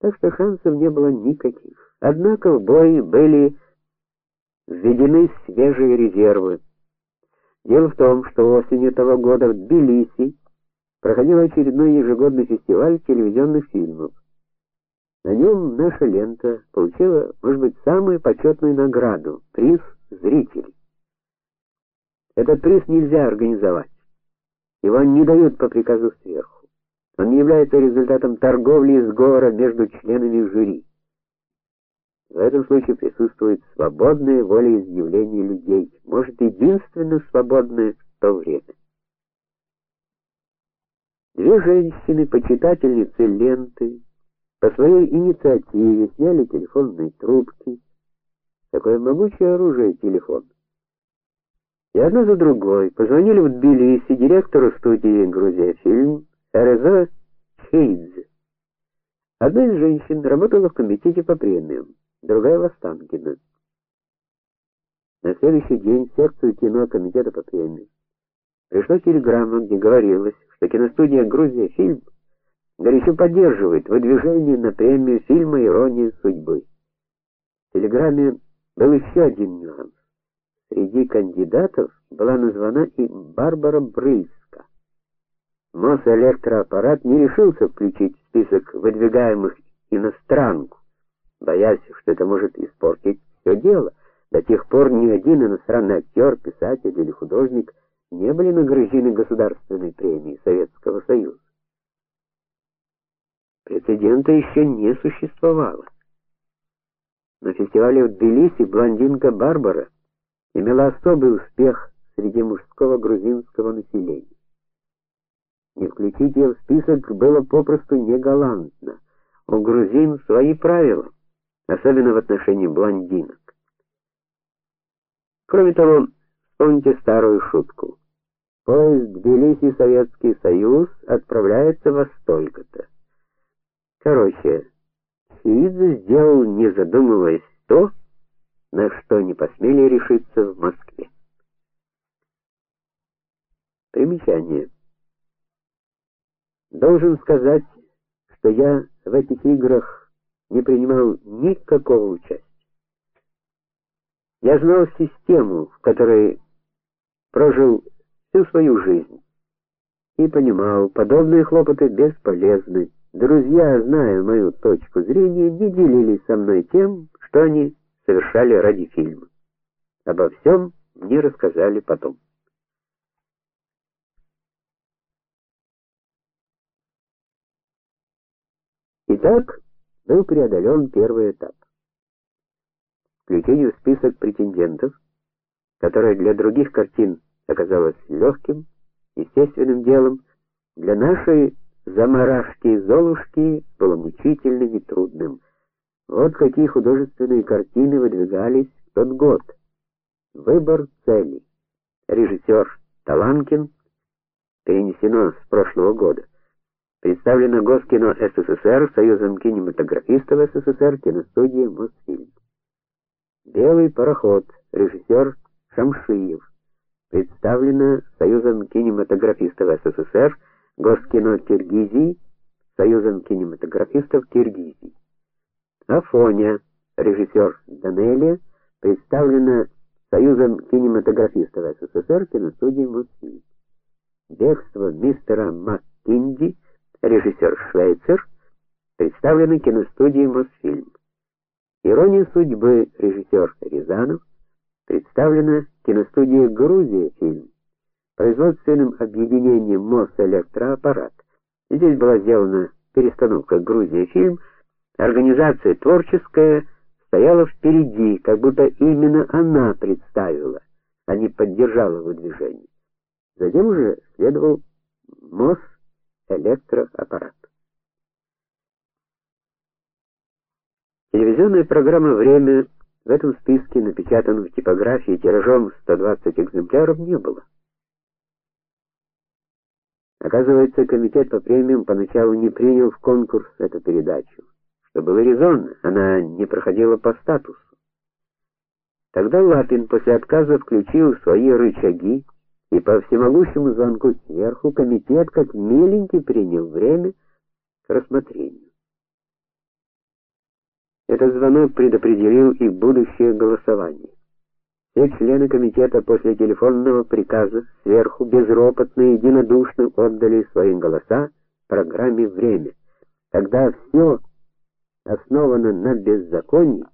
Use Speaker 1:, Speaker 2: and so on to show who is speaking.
Speaker 1: Так что шансов не было никаких. Однако в бой были введены свежие резервы. Дело в том, что осенью того года в Тбилиси проходил очередной ежегодный фестиваль телевизионных фильмов. На нем наша лента получила, может быть, самую почетную награду приз зрителей. Этот приз нельзя организовать. Его не дают по приказу сверху. Он не является результатом торговли и сговора между членами жюри. В этом случае присутствует свободная волеизъявление людей, может, единственно свободное в то время. Две женщины, почитательницы ленты, по своей инициативе сняли телефонные трубки. Такое могучее оружие телефон. И одна за другой позвонили в Тбилиси директору студии Грузия фильм Эрезо Хейдзе. Одна из женщин работала в комитете по премиям, другая в Останкино. На следующий день в секцию кино комитета по премиям пришла телеграмма, где говорилось, что киностудия Грузия фильм горячо поддерживает выдвижение на премию фильма Ирония судьбы. В телеграмме был еще один нюанс. Среди кандидатов была названа и Барбара Брыльска. Мосэлектроаппарат не решился включить в список выдвигаемых иностранку, боясь, что это может испортить все дело. До тех пор ни один иностранный актер, писатель или художник не были награждены государственной премией Советского Союза. Прецедента еще не существовало. На фестивале в Тбилиси блондинка Барбара имела особый успех среди мужского грузинского населения. Не включить ее в список было попросту негалантно. У грузин свои правила, особенно в отношении блондинок. Кроме того, вспомните старую шутку. Поезд Тбилиси Советский Союз отправляется во столько-то. Короче, Сиидзе сделал, не задумываясь, то, на что не посмели решиться в Москве. Примечание. Должен сказать, что я в этих играх не принимал никакого участия. Я знал систему, в которой прожил всю свою жизнь, и понимал, подобные хлопоты бесполезны. Друзья, зная мою точку зрения, не делились со мной тем, что они совершали ради фильма. Обо всем мне рассказали потом. Итак, был преодолен первый этап. Включение в список претендентов, которое для других картин оказалось легким, естественным делом, для нашей заморашки Золушки было мучительным и трудным. Вот какие художественные картины выдвигались в тот год. Выбор цели. Режиссер Таланкин перенесено с прошлого года. Представлено Госкино СССР Союзом кинематографистов СССР киностудия Мосфильм. Белый пароход. Режиссер Шамшиев. Представлено Союзом кинематографистов СССР Госкино Киргизии, Союзом кинематографистов Киргизии. Афоня, режиссер Данелия, представлена Союзом кинематографистов СССР киностудией Мосфильм. Бегство мистера Маккинди, режиссер Швейцер, представлено киностудией Мосфильм. Ирония судьбы, режиссер Рязанов, представлена киностудией Грузия фильм производственным объединением Мосэлектроаппарат. Здесь была сделана перестановка Грузия фильм, организация творческая стояла впереди, как будто именно она представила, а не поддержала выдвижение. Затем уже следовал Мосэлектроаппарат. Телевизионная программа Время в этом списке напечатан в типографии тиражом 120 экземпляров не было. Оказывается, комитет по премиям поначалу не принял в конкурс эту передачу, что было резонно, она не проходила по статусу. Тогда Лапин после отказа включил свои рычаги, и по всемогущему звонку сверху комитет как миленький принял время к рассмотрению. Этот звонок предопределил и будущее голосование. Все члены комитета после телефонного приказа сверху безропотно и единодушно отдали свои голоса программе Время. Когда все основано на беззаконии,